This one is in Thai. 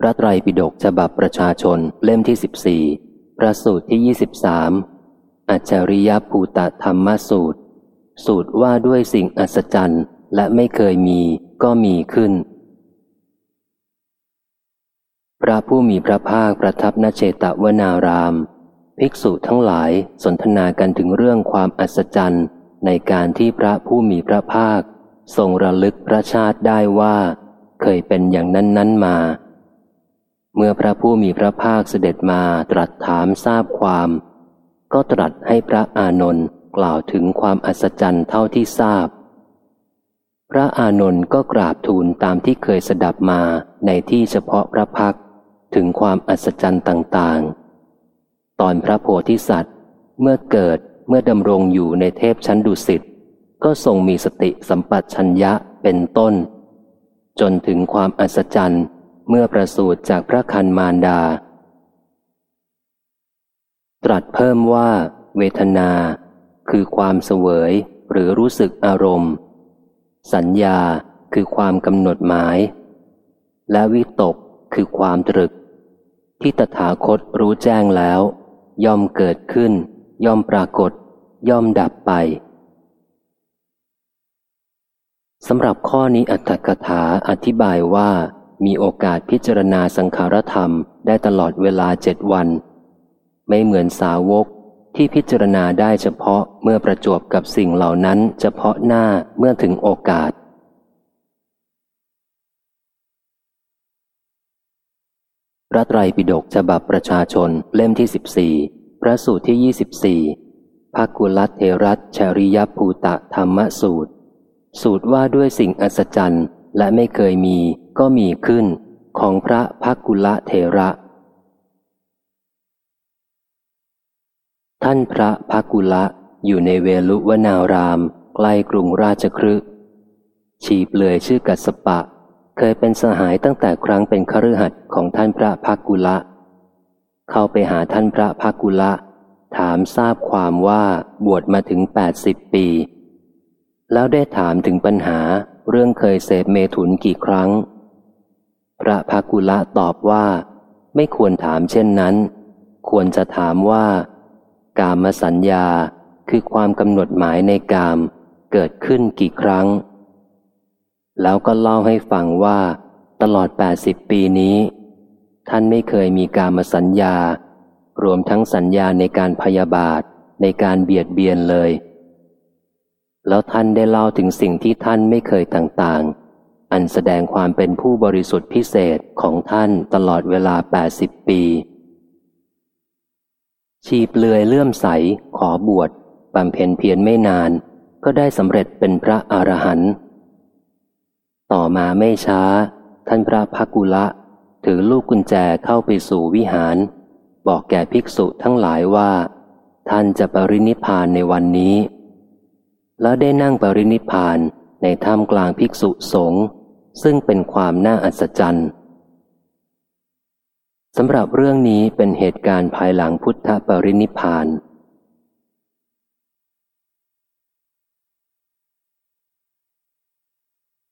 พระไตรปิฎกฉบับประชาชนเล่มที่สิบสี่พระสูตรที่ยี่สิบสามอัจฉริยภูตธรรมสูตร สูตรว่าด้วยสิ่งอัศจรรย์และไม่เคยมีก็มีขึ้น พระผู้มีพระภาคประทับนเชตวนาราม ภิกษุทั้งหลายสนทนากันถึงเรื่องความอัศจรรย์ในการที่พระผู้มีพระภาค ทรงระลึกพระชาติได้ว่า เคยเป็นอย่างนั้นนั้นมา เมื่อพระผู้มีพระภาคเสด็จมาตรัสถามทราบความ ก็ตรัสให้พระอานนท์กล่าวถึงความอัศจรรย์เท่าที่ทราบ พระอานนท์ก็กราบทูลตามที่เคยสดับมาในที่เฉพาะพระพักถึงความอัศจรรย์ต่างๆ ตอนพระโพธิสัตว์ เมื่อเกิดเมื่อดำรงอยู่ในเทพชั้นดุสิตก็ทรงมีสติสัมปชัญญะเป็นต้น จนถึงความอัศจรรย์ เมื่อประสูติจากพระคันมารดา ตรัสเพิ่มว่า เวทนา คือความเสวยหรือรู้สึกอารมณ์ สัญญาคือความกำหนดหมาย และวิตกคือความตรึก ที่ตถาคตรู้แจ้งแล้ว ย่อมเกิดขึ้น ย่อมปรากฏ ย่อมดับไปสำหรับข้อนี้อัตถกถาอธิบายว่า มีโอกาสพิจารณาสังขารธรรมได้ตลอดเวลาเจ็ดวัน ไม่เหมือนสาวกที่พิจารณาได้เฉพาะเมื่อประจวบกับสิ่งเหล่านั้นเฉพาะหน้าเมื่อถึงโอกาส พระไตรปิฎกฉบับประชาชนเล่มที่สิบสี่พระสูตรที่ยี่สิบสี่ภากุลัตเทรัตชริยภูตะธรรมสูตร สูตรว่าด้วยสิ่งอัศจรรย์และไม่เคยมี ก็มีขึ้นของพระพักกุละเทระ ท่านพระพักกุละอยู่ในเวลุวนารามใกล้กรุงราชครึชีเปลือยชื่อกัสปะ เคยเป็นสหายตั้งแต่ครั้งเป็นคฤหัสถ์ของท่านพระพักกุละ เข้าไปหาท่านพระพักกุละ ถามทราบความว่าบวชมาถึงแปดสิบปี แล้วได้ถามถึงปัญหาเรื่องเคยเสพเมถุนกี่ครั้ง พระภากุละตอบว่า ไม่ควรถามเช่นนั้น ควรจะถามว่า กามสัญญาคือความกำหนดหมายในกามเกิดขึ้นกี่ครั้ง แล้วก็เล่าให้ฟังว่า ตลอด 80 ปีนี้ ท่านไม่เคยมีกามสัญญา รวมทั้งสัญญาในการพยาบาทในการเบียดเบียนเลย แล้วท่านได้เล่าถึงสิ่งที่ท่านไม่เคยต่างๆ อันแสดงความเป็นผู้บริสุทธิ์พิเศษของท่านตลอดเวลา 80 ปี ชีเปลือยเลื่อมใส ขอบวชบำเพ็ญเพียรไม่นาน ก็ได้สำเร็จเป็นพระอรหันต์ต่อมาไม่ช้า ท่านพระพักุละ ถือลูกกุญแจเข้าไปสู่วิหาร บอกแก่ภิกษุทั้งหลายว่า ท่านจะปรินิพานในวันนี้ แล้วได้นั่งปรินิพานในถ้ำกลางภิกษุสงฆ์ ซึ่งเป็นความน่าอัศจรรย์สำหรับเรื่องนี้เป็นเหตุการณ์ภายหลังพุทธปรินิพาน